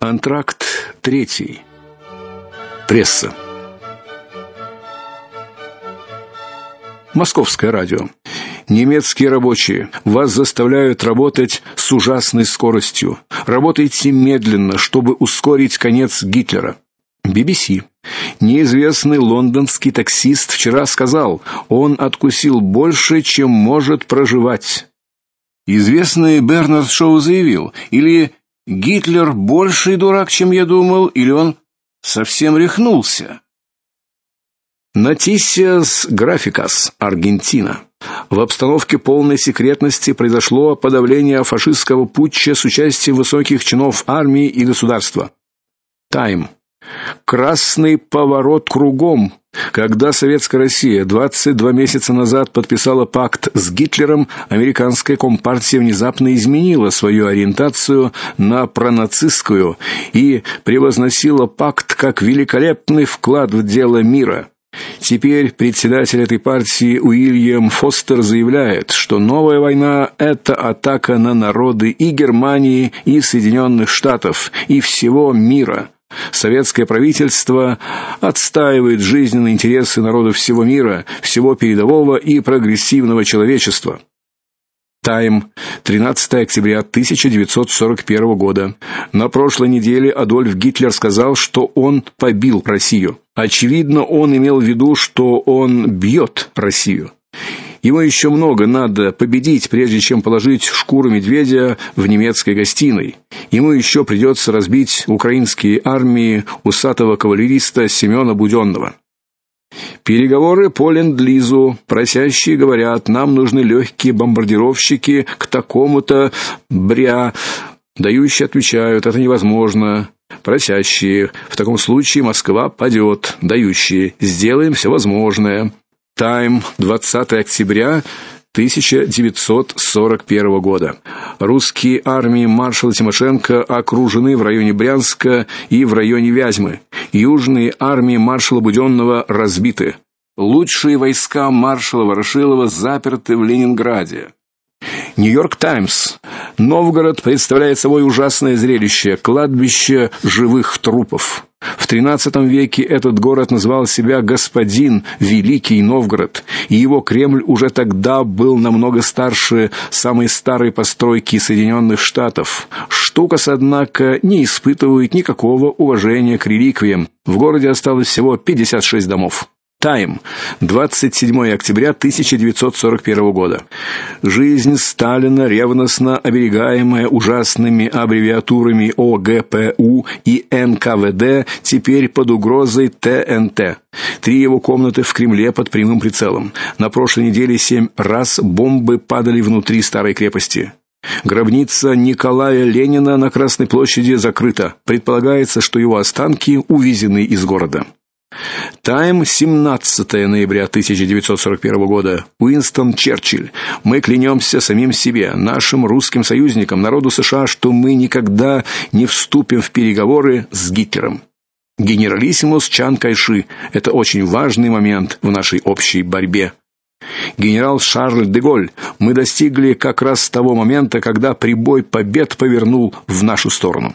Антракт третий. Пресса. Московское радио. Немецкие рабочие, вас заставляют работать с ужасной скоростью. Работайте медленно, чтобы ускорить конец Гитлера. BBC. Неизвестный лондонский таксист вчера сказал: "Он откусил больше, чем может проживать". Известный Бернард Шоу заявил: "Или Гитлер больший дурак, чем я думал, или он совсем рехнулся". Noticias Gráficas, Аргентина. В обстановке полной секретности произошло подавление фашистского путча с участием высоких чинов армии и государства. Time. Красный поворот кругом. Когда советская Россия 22 месяца назад подписала пакт с Гитлером, американская компартия внезапно изменила свою ориентацию на пронацистскую и превозносила пакт как великолепный вклад в дело мира. Теперь председатель этой партии Уильям Фостер заявляет, что новая война это атака на народы и Германии, и Соединенных Штатов, и всего мира. Советское правительство отстаивает жизненные интересы народов всего мира, всего передового и прогрессивного человечества. Тайм, 13 октября 1941 года. На прошлой неделе Адольф Гитлер сказал, что он побил Россию. Очевидно, он имел в виду, что он бьет Россию. Ему еще много надо победить, прежде чем положить шкуру медведя в немецкой гостиной. Ему еще придется разбить украинские армии усатого кавалериста Семена Буденного. Переговоры по ленд-лизу. Просящие говорят: "Нам нужны легкие бомбардировщики к такому-то бря". Дающие отвечают: "Это невозможно". Просящие: "В таком случае Москва падет". Дающие: "Сделаем все возможное". Тайм, 20 октября 1941 года. Русские армии маршала Тимошенко окружены в районе Брянска и в районе Вязьмы. Южные армии маршала Буденного разбиты. Лучшие войска маршала Ворошилова заперты в Ленинграде. Нью-Йорк Таймс. Новгород представляет собой ужасное зрелище кладбище живых трупов. В XIII веке этот город называл себя господин Великий Новгород, и его Кремль уже тогда был намного старше самой старой постройки Соединенных Штатов. Штукас, однако, не испытывает никакого уважения к реликвиям. В городе осталось всего 56 домов. Тайм, 27 октября 1941 года. Жизнь Сталина, ревностно оберегаемая ужасными аббревиатурами ОГПУ и НКВД, теперь под угрозой ТНТ. Три его комнаты в Кремле под прямым прицелом. На прошлой неделе семь раз бомбы падали внутри старой крепости. Гробница Николая Ленина на Красной площади закрыта. Предполагается, что его останки увезены из города. Тайм, 17 ноября 1941 года. Уинстон Черчилль. Мы клянемся самим себе, нашим русским союзникам, народу США, что мы никогда не вступим в переговоры с Гитлером. Генералиссимус Чан Кайши. Это очень важный момент в нашей общей борьбе. Генерал Шарль де Голь. Мы достигли как раз того момента, когда прибой побед повернул в нашу сторону.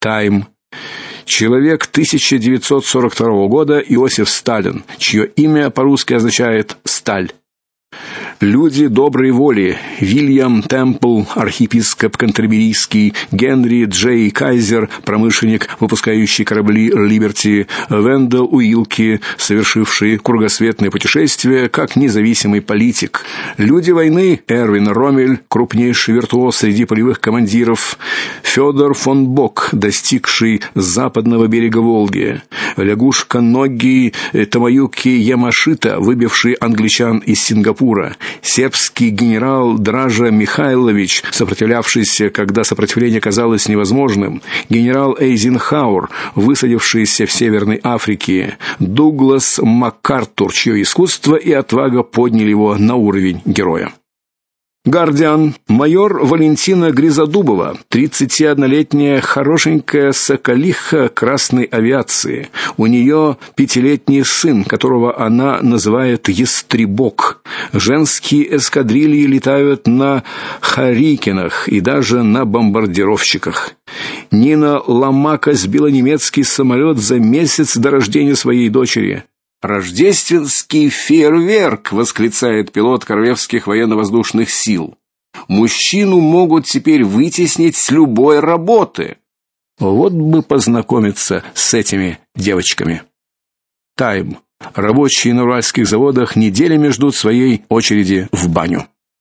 Тайм Человек 1942 года Иосиф Сталин, чье имя по-русски означает сталь. Люди доброй воли: Вильям Темпл, архиепископ Кантерберийский, Генри Джей Кайзер, промышленник, выпускающий корабли Liberty, Вендел Уилки, совершивший кругосветное путешествие как независимый политик. Люди войны: Эрвин Роммель, крупнейший виртуоз среди полевых командиров, Федор фон Бок, достигший западного берега Волги, лягушка Ноги Тамаюки Ямашита, выбивший англичан из Сингапура, сербский генерал Дража Михайлович, сопротивлявшийся, когда сопротивление казалось невозможным, генерал Эйзенхауэр, высадившийся в Северной Африке, Дуглас МакАртур, чье искусство и отвага подняли его на уровень героя. Гардиан, майор Валентина Гризодубова, 31-летняя хорошенькая соколиха красной авиации. У нее пятилетний сын, которого она называет Ястребок. Женские эскадрильи летают на Харикинах и даже на бомбардировщиках. Нина Ломака сбила немецкий самолет за месяц до рождения своей дочери. Рождественский фейерверк, восклицает пилот Королевских военно-воздушных сил. Мужчину могут теперь вытеснить с любой работы. Вот бы познакомиться с этими девочками. Тайм. Рабочие на уральских заводах неделями ждут своей очереди в баню.